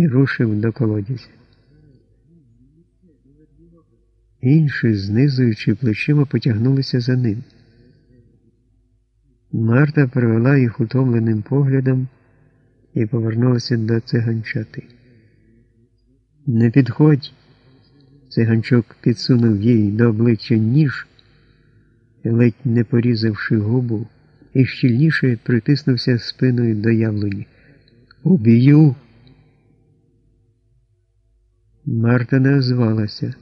і рушив до колодязя. Інші, знизуючи плечима, потягнулися за ним. Марта привела їх утомленим поглядом і повернулася до циганчати. Не підходь. Циганчук підсунув їй до обличчя ніж, ледь не порізавши губу, і щільніше притиснувся спиною до яблуні. Уб'ю. Марта не озвалася.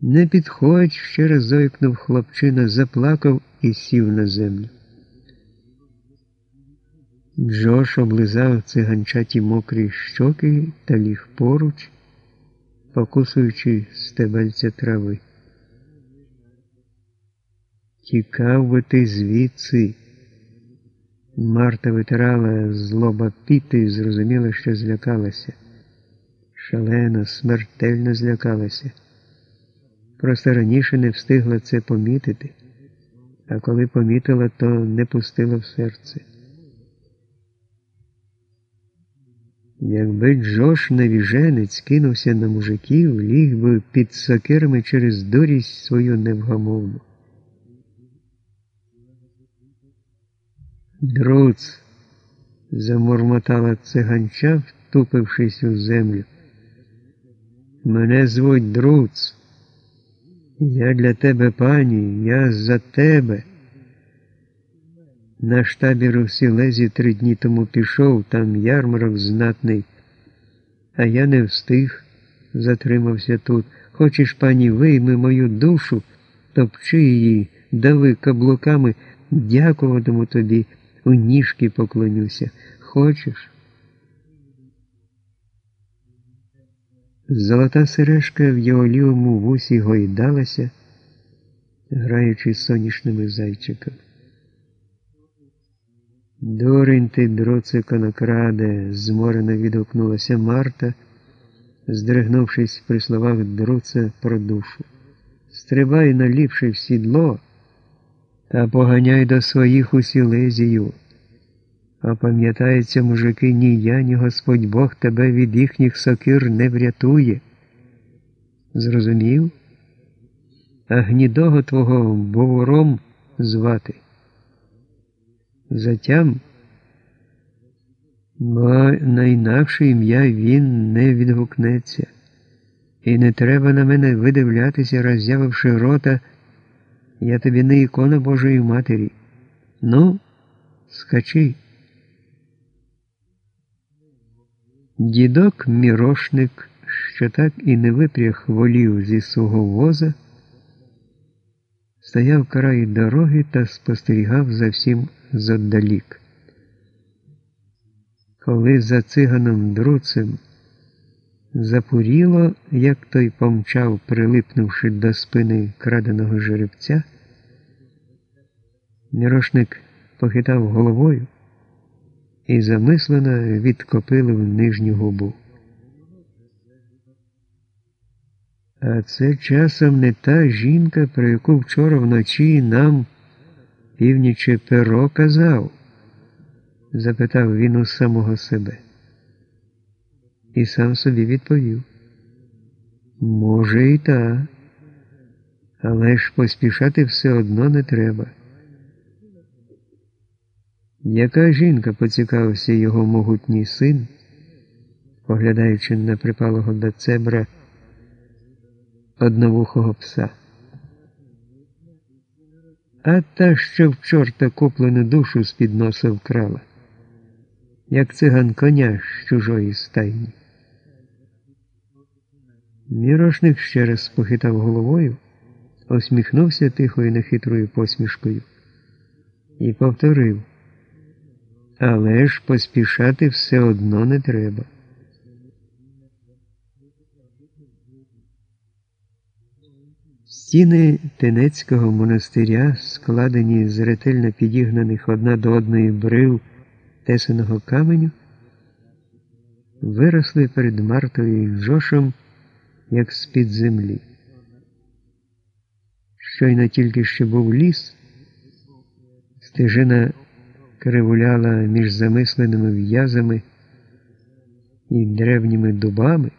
Не підходь, ще раз зойкнув хлопчина, заплакав і сів на землю. Джош облизав циганчаті мокрі щоки та ліг поруч, покусуючи стебельця трави. Тікав би ти звідси. Марта витирала з лоба піти і зрозуміла, що злякалася. Шалено, смертельно злякалася. Просто раніше не встигла це помітити, а коли помітила, то не пустила в серце. Якби Джош навіженець кинувся на мужиків, ліг би під сокирами через дурість свою невгамовну. Друц, замурмотала циганча, втупившись у землю. Мене звуть Друц. Я для тебе, пані, я за тебе. Табір у Сілезі три дні тому пішов, там ярмарок знатний, а я не встиг, затримався тут. Хочеш, пані, вийми мою душу, топчи її, дави каблуками, дякуватиму тобі, у ніжки поклонюся. Хочеш? Золота сережка в його лівому вусі гойдалася, граючи сонячними зайчиками. Дурень ти, дроце конокраде, зморено відгукнулася Марта, здригнувшись при словах друца про душу. Стрибай наліпши в сідло та поганяй до своїх у Сілезію. А пам'ятається, мужики, ні я, ні Господь Бог тебе від їхніх сокир не врятує. Зрозумів? А гнідого твого бовором звати. Затям, бо на інакше ім'я він не відгукнеться, і не треба на мене видивлятися, роззявивши рота, я тобі не ікона Божої Матері. Ну, скачи. Дідок мірошник, що так і не випряг волів зі свого воза, стояв край дороги та спостерігав за всім зодалік. Коли за циганом друцем запуріло, як той помчав, прилипнувши до спини краденого жеребця, мірошник похитав головою і замислено відкопилив нижню губу. А це часом не та жінка, про яку вчора вночі нам північе перо казав? запитав він у самого себе. І сам собі відповів. Може, і та, але ж поспішати все одно не треба. Яка жінка поцікавився його могутній син, поглядаючи на припалого до цебра одновухого пса? А та, що в чорта куплену душу з під носа вкрала, як циган коня з чужої стайні. Мірошник ще раз похитав головою, усміхнувся тихою нехитрою посмішкою і повторив. Але ж поспішати все одно не треба. Стіни Тенецького монастиря, складені з ретельно підігнаних одна до одної брив тесаного каменю, виросли перед Мартою і Джошем, як з-під землі. Щойно тільки що був ліс, стежина кривуляла між замисленими в'язами і древніми дубами,